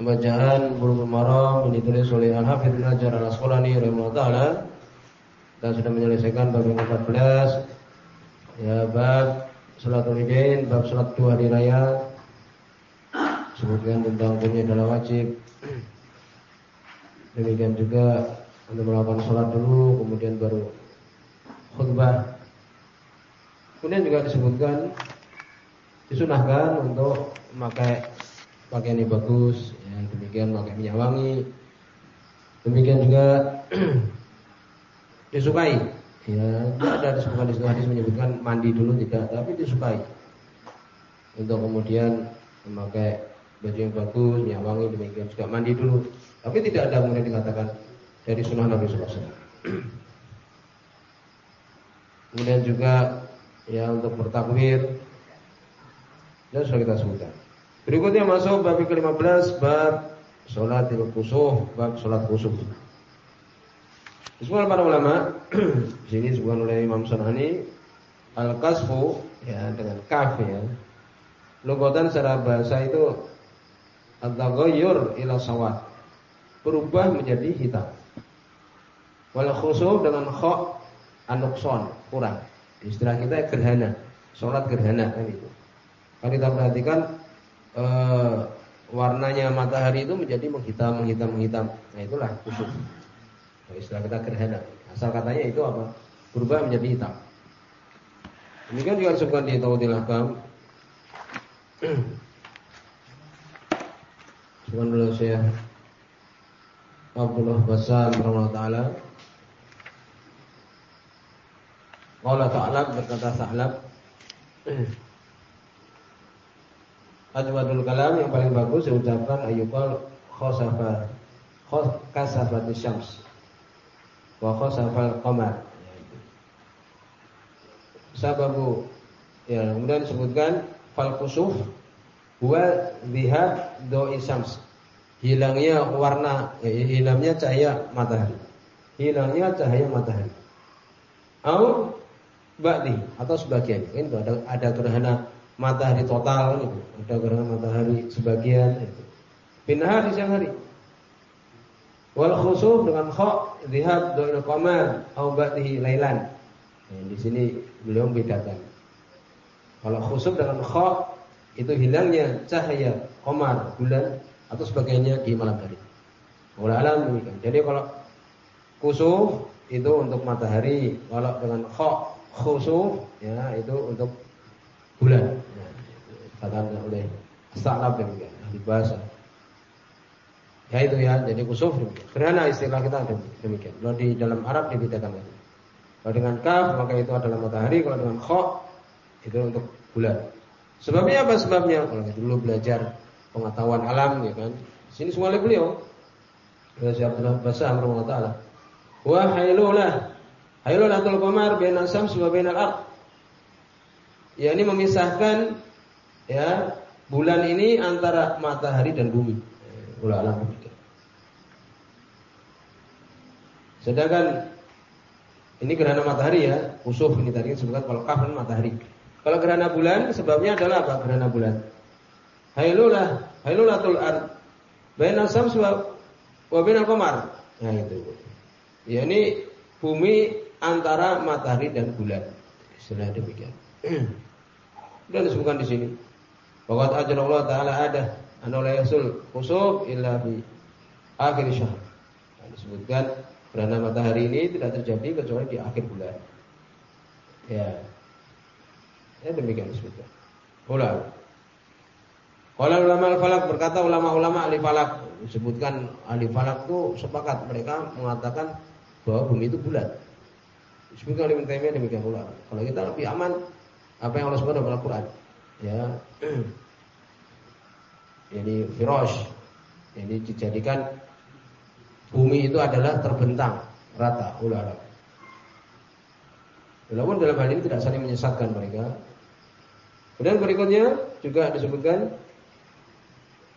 Pembacaan Bulughul Maram ini ditulis oleh Al-Hafidz Ibnu Hajar Al-Asqalani rahimahullah taala. Dan sudah menyelesaikan bab yang 14 ya bab salat idain, bab salat dua hari raya. Sebutkan tentang punya adalah wajib. Demikian juga untuk melakukan sholat dulu kemudian baru khutbah. Kemudian juga disebutkan disunahkan untuk memakai pakaian yang bagus ya, demikian pakai minyak wangi. Demikian juga disukai ya ada disebutkan di hadis menyebutkan mandi dulu tidak tapi disukai untuk kemudian memakai baju yang bagus minyak wangi demikian juga mandi dulu. Tapi tidak ada kemudian dikatakan dari sunnah Nabi SAW kemudian juga ya untuk bertakbir dan sudah kita sebutkan berikutnya masuk bab ke-15 bab sholat khusyuk bab sholat khusyuk Disebutkan para ulama di sini disebutkan oleh Imam Sunani al-kasfu ya dengan kaf ya. Logatan secara bahasa itu at-taghayyur ila sawat. Berubah menjadi hitam. Wal khusuf dengan kha anukson kurang. Istilah kita gerhana, salat gerhana kan itu. Kalau kita perhatikan eh, warnanya matahari itu menjadi menghitam, menghitam, menghitam. Nah itulah khusuf. Istilah kita gerhana. Asal katanya itu apa? Berubah menjadi hitam. Demikian juga disebutkan di Tawudil Ahkam. Subhanallah Syekh Abdullah Basam rahimahullah taala. Qala ta'ala berkata Ajwadul kalam yang paling bagus diucapkan ayyuqal khosafa khosafat syams wa khasafal qamar. Sababu ya kemudian disebutkan fal khusuf huwa dhihab do'i syams. Hilangnya warna ya, hilangnya cahaya matahari. Hilangnya cahaya matahari. Au ba'di atau sebagian. Ini ada ada gerhana matahari total itu, ada gerhana matahari sebagian itu. Pindah di siang hari. Wal khusuf dengan kha dhihab do'il qamar au lailan. Nah, di sini beliau membedakan. Kalau khusuf dengan kha itu hilangnya cahaya qamar bulan atau sebagainya di malam hari. Oleh alam demikian. Jadi kalau khusuf itu untuk matahari, kalau dengan kha khusuf ya itu untuk bulan. Katakan oleh Sa'lab demikian di bahasa. Ya itu ya, jadi kusuf Karena istilah kita demikian. Kalau di dalam Arab dibedakan lagi. Kalau dengan kaf maka itu adalah matahari, kalau dengan kha itu untuk bulan. Sebabnya apa sebabnya? Kalau kita dulu belajar pengetahuan alam ya kan. Sini semua oleh beliau. Si Abdullah Basam rahimahullah taala. Wa hailulah. Hailulatul qamar bainal syams wa bainal ard. Ya ini memisahkan ya bulan ini antara matahari dan bumi. Ulah alam Sedangkan ini gerhana matahari ya, usuf ini tadi disebutkan kalau kafan matahari. Kalau gerhana bulan sebabnya adalah apa? Gerhana bulan. Hailulah, hailulatul ard. Bainal syams wa bainal qamar. Nah itu. Ya ini bumi antara matahari dan bulan. Istilah demikian. Dan disebutkan di sini. Bahwa Allah taala ada anu la yasul khusuf illa bi akhir syahr. Nah, disebutkan gerhana matahari ini tidak terjadi kecuali di akhir bulan. Ya. Ya demikian disebutkan. Ulang. Kalau ulama al-falak berkata ulama-ulama ahli falak disebutkan ahli falak itu sepakat mereka mengatakan bahwa bumi itu bulat. Disebutkan oleh Ibnu demikian pula. Kalau kita lebih aman apa yang Allah sebutkan dalam Al-Qur'an. Ya. ini firosh ini dijadikan bumi itu adalah terbentang rata ular. Walaupun dalam hal ini tidak saling menyesatkan mereka. Kemudian berikutnya juga disebutkan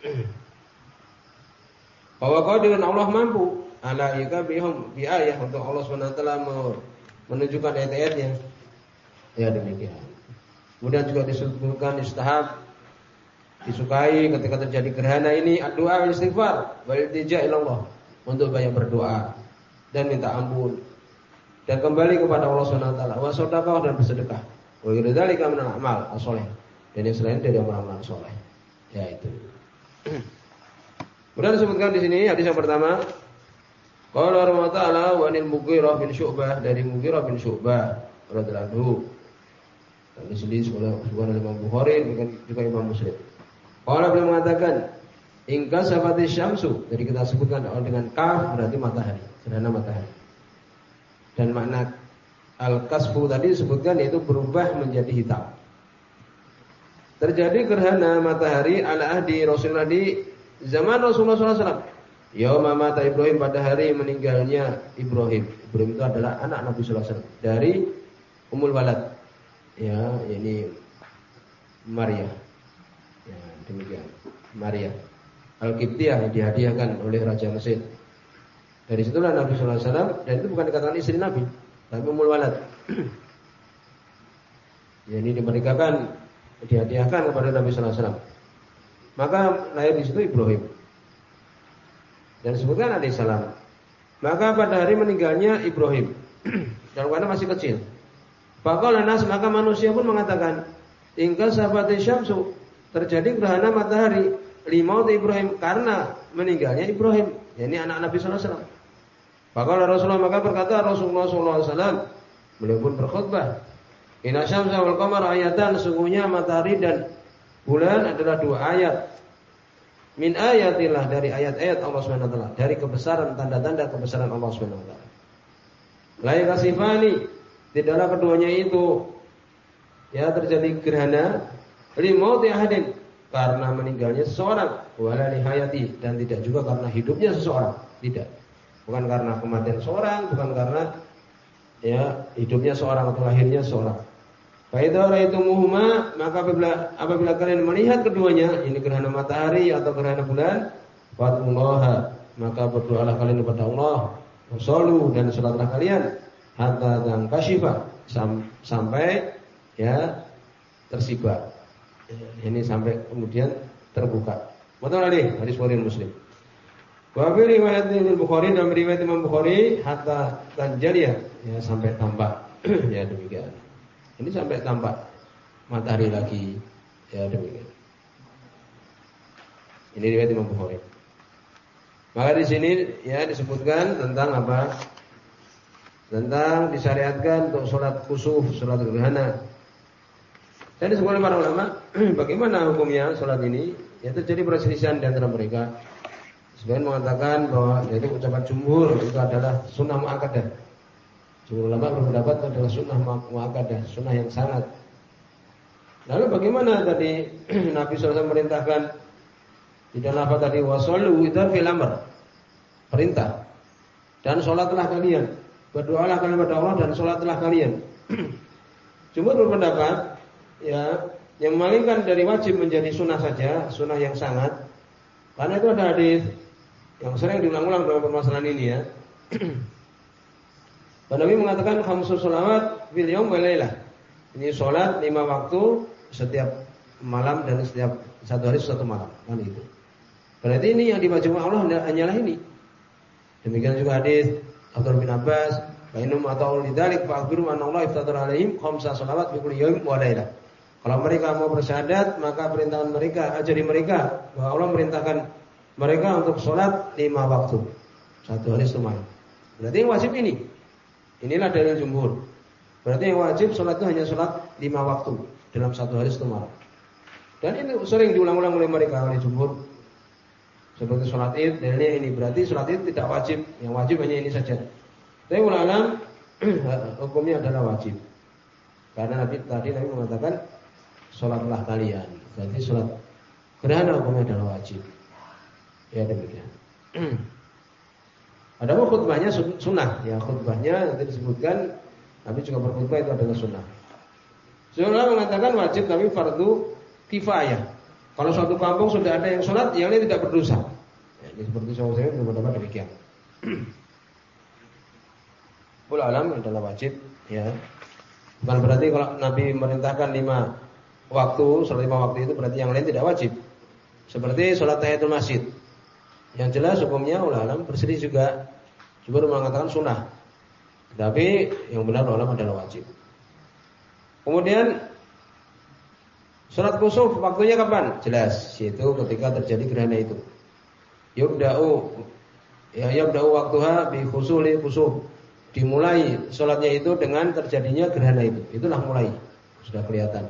bahwa kau dengan Allah mampu ala bihum bi ayah untuk Allah SWT menunjukkan ayat-ayatnya. Ya demikian. Kemudian juga disebutkan istihab disukai ketika terjadi gerhana ini doa istighfar. Wal iltija ilallah. Untuk banyak berdoa dan minta ampun. Dan kembali kepada Allah Subhanahu wa taala. Wa dan bersedekah. Wa dzalika min amal as-shalih dan yang selain dari amalan soleh ya itu. Kemudian disebutkan di sini hadis yang pertama. Qala Allah Ta'ala wa anil Mughirah bin Syu'bah. Dari Mughirah bin Syu'bah radhiyallahu dan di sini oleh Imam Bukhari juga Imam Muslim. Kalau beliau mengatakan Ingka sabati syamsu Jadi kita sebutkan dengan kaf berarti matahari Sederhana matahari. Dan makna Al-kasfu tadi disebutkan yaitu berubah menjadi hitam. Terjadi gerhana matahari ala ahdi Rasulullah di zaman Rasulullah SAW Yauma mata Ibrahim pada hari meninggalnya Ibrahim. Ibrahim itu adalah anak Nabi SAW Dari Umul Walad. Ya ini Maria demikian. Maria Al-Qibtiyah yang dihadiahkan oleh Raja Mesir. Dari situlah Nabi Sallallahu Alaihi Wasallam dan itu bukan dikatakan istri Nabi, tapi umul walad. ya, ini diberikan dihadiahkan kepada Nabi Sallallahu Alaihi Wasallam. Maka lahir di situ Ibrahim dan disebutkan salam. Maka pada hari meninggalnya Ibrahim dan karena masih kecil. Faqala nas maka manusia pun mengatakan, "Ingkal sahabati syamsu terjadi gerhana matahari limau Ibrahim karena meninggalnya Ibrahim. ini anak Nabi Sallallahu Alaihi Wasallam. Maka Rasulullah maka berkata Rasulullah Sallallahu Alaihi Wasallam beliau pun berkhutbah. Inna syamsa wal qamar ayatan sungguhnya matahari dan bulan adalah dua ayat. Min ayatillah dari ayat-ayat Allah Subhanahu wa taala, dari kebesaran tanda-tanda kebesaran Allah Subhanahu wa taala. La tidaklah keduanya itu ya terjadi gerhana limauti ahadin karena meninggalnya seseorang. Wala lihayati dan tidak juga karena hidupnya seseorang. Tidak. Bukan karena kematian seorang bukan karena ya hidupnya seorang atau lahirnya seorang. Faidara itu muhma maka apabila, apabila kalian melihat keduanya ini gerhana matahari atau gerhana bulan fatullaha maka berdoalah kalian kepada Allah. Wasallu dan sholatlah kalian. Hatta dan kasyifa sampai ya tersibak ini sampai kemudian terbuka. Betul tadi hadis Bukhari Muslim. Wa fi riwayat Bukhari dan riwayat Imam Bukhari hatta tanjaliya ya sampai tampak ya demikian. Ini sampai tampak matahari lagi ya demikian. Ini riwayat Imam Bukhari. Maka di sini ya disebutkan tentang apa? Tentang disyariatkan untuk sholat kusuf, sholat gerhana. Dan disebutkan para ulama, bagaimana hukumnya sholat ini? Ya terjadi perselisihan di antara mereka. Sebagian mengatakan bahwa yaitu ucapan jumhur itu adalah sunnah muakkadah. Jumhur ulama berpendapat adalah sunnah muakkadah, sunnah yang sangat. Lalu bagaimana tadi Nabi SAW merintahkan di dalam apa tadi wasallu itu fil amr. Perintah. Dan sholatlah kalian. Berdoalah kalian kepada Allah dan sholatlah kalian. Jumhur berpendapat ya yang memalingkan dari wajib menjadi sunnah saja, sunnah yang sangat. Karena itu ada hadis yang sering diulang-ulang dalam permasalahan ini ya. Pak Nabi mengatakan khamsus sholawat fil yaum Ini sholat lima waktu setiap malam dan setiap satu hari satu malam kan itu. Berarti ini yang dibaca Allah hanyalah ini. Demikian juga hadis Abdul bin Abbas, Bainum atau lidalik fa'akbiru anna Allah iftatar alaihim khamsa sholawat fi kulli wa lailah. Kalau mereka mau bersyahadat, maka perintahan mereka, ajari mereka bahwa Allah merintahkan mereka untuk sholat lima waktu. Satu hari semalam. Berarti yang wajib ini. Inilah dari jumhur. Berarti yang wajib sholat itu hanya sholat lima waktu dalam satu hari semalam. Dan ini sering diulang-ulang oleh mereka oleh jumhur. Seperti sholat id, dalilnya ini berarti sholat id tidak wajib. Yang wajib hanya ini saja. Tapi ulama hukumnya adalah wajib. Karena Nabi tadi Nabi mengatakan sholatlah kalian. Berarti sholat gerhana hukumnya adalah wajib. Ya demikian. Ada khutbahnya sunnah, ya khutbahnya nanti disebutkan Nabi juga berkhutbah itu adalah sunnah. Sunnah mengatakan wajib tapi fardu kifayah. Kalau suatu kampung sudah ada yang sholat, yang ini tidak berdosa. Ya, ini seperti saya beberapa demikian. Pula alam adalah wajib, ya. Bukan berarti kalau Nabi merintahkan lima waktu, sholat lima waktu itu berarti yang lain tidak wajib. Seperti sholat tahiyatul masjid. Yang jelas hukumnya ulama bersedih juga. Jumhur mengatakan sunnah. Tapi yang benar ulama adalah wajib. Kemudian sholat kusuf waktunya kapan? Jelas, yaitu ketika terjadi gerhana itu. Yubda'u ya yubda'u waktuha bi khusuli kusuf. Dimulai sholatnya itu dengan terjadinya gerhana itu. Itulah mulai. Sudah kelihatan.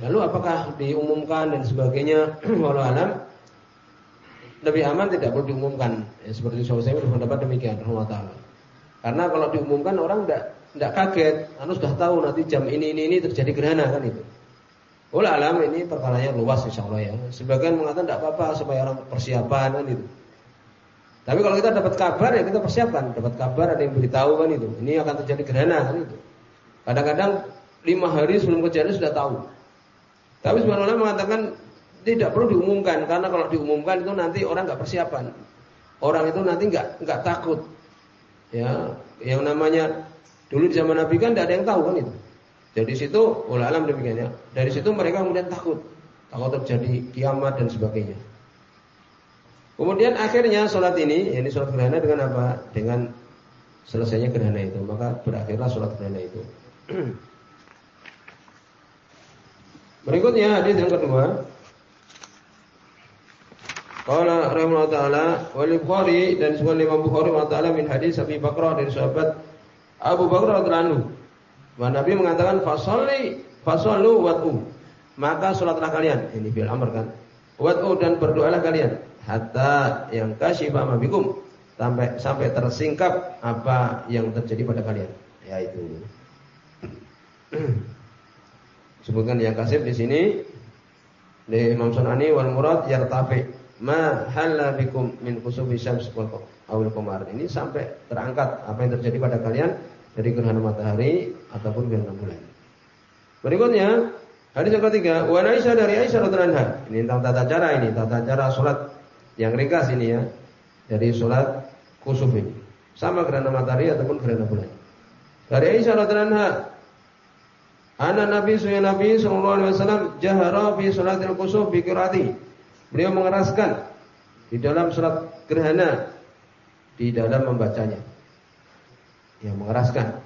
Lalu apakah diumumkan dan sebagainya? Walau alam lebih aman tidak perlu diumumkan. Ya, seperti saya berpendapat demikian. Karena kalau diumumkan orang tidak tidak kaget, anu sudah tahu nanti jam ini ini ini terjadi gerhana kan itu. Oleh alam ini perkaranya luas insya Allah ya. Sebagian mengatakan tidak apa-apa supaya orang persiapan kan itu. Tapi kalau kita dapat kabar ya kita persiapkan. Dapat kabar ada yang beritahu kan itu. Ini akan terjadi gerhana kan itu. Kadang-kadang lima hari sebelum kejadian sudah tahu. Tapi sebenarnya mengatakan tidak perlu diumumkan karena kalau diumumkan itu nanti orang nggak persiapan. Orang itu nanti nggak nggak takut. Ya, yang namanya dulu di zaman Nabi kan tidak ada yang tahu kan itu. Jadi situ alam demikian ya. Dari situ mereka kemudian takut, takut terjadi kiamat dan sebagainya. Kemudian akhirnya sholat ini, ini sholat gerhana dengan apa? Dengan selesainya gerhana itu, maka berakhirlah sholat gerhana itu. Berikutnya hadis yang kedua. Qala rahimahullah taala wal Bukhari dan sebuah Imam Bukhari taala min hadis Abi Bakrah dari sahabat Abu Bakrah radhiyallahu anhu. Nabi mengatakan fasalli fasallu wat'u. Maka salatlah kalian. Ini bil amr kan. Wat'u dan berdoalah kalian hatta yang kasyifa ma bikum sampai sampai tersingkap apa yang terjadi pada kalian. Yaitu Sebutkan yang kasih di sini di Imam Sunani wal Murad yartafi ma halla bikum min kusufi syams wal qamar. Ini sampai terangkat apa yang terjadi pada kalian dari gerhana matahari ataupun gerhana bulan. Berikutnya hadis yang ketiga, wa Aisyah dari Aisyah radhiyallahu anha. Ini tentang tata cara ini, tata cara salat yang ringkas ini ya. Dari salat kusuf ini. Sama gerhana matahari ataupun gerhana bulan. Dari Aisyah radhiyallahu anha, Anak Nabi Nabi Sallallahu Alaihi Wasallam jahara fi salatil kusuf bi qiraati. Beliau mengeraskan di dalam surat gerhana di dalam membacanya. Ya mengeraskan.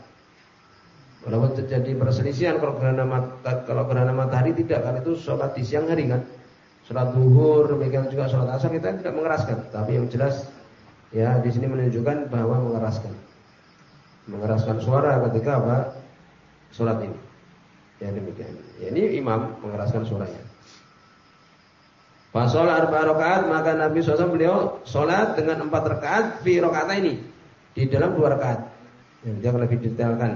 Walaupun terjadi perselisihan kalau gerhana mata, kalau gerhana matahari tidak kan itu sholat di siang hari kan. Sholat duhur, demikian juga sholat asar kita tidak mengeraskan. Tapi yang jelas ya di sini menunjukkan bahwa mengeraskan. Mengeraskan suara ketika apa? Sholat ini. Ya demikian. Ya, ini imam mengeraskan suaranya. Pas sholat arba rakaat maka Nabi SAW beliau sholat dengan empat rakaat fi rakaat ini di dalam dua rakaat. Yang dia lebih detailkan.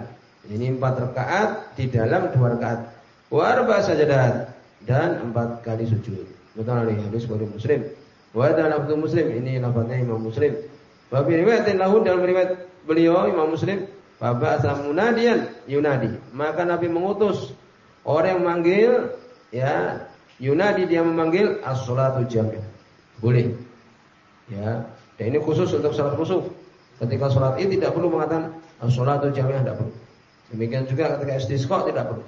Ini empat rakaat di dalam dua rakaat. Warba sajadat dan empat kali sujud. Betul ini hadis dari Muslim. Wa dalam Muslim ini lafaznya Imam Muslim. Babi riwayat lahu dalam riwayat beliau Imam Muslim Fabasa munadian yunadi. Maka Nabi mengutus orang yang memanggil ya yunadi dia memanggil as-salatu jami'. Boleh. Ya. Dan ini khusus untuk salat khusus. Ketika salat ini tidak perlu mengatakan as-salatu jami'ah tidak perlu. Demikian juga ketika istisqa tidak perlu.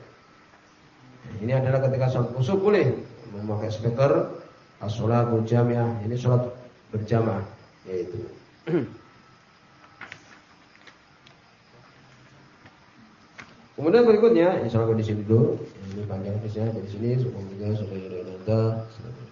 Ini adalah ketika salat khusus boleh memakai speaker as-salatu jami'ah. Ini salat berjamaah yaitu Kemudian berikutnya, insya Allah di sini dulu. Ini panjang hadisnya dari sini. Semoga juga sampai nanti.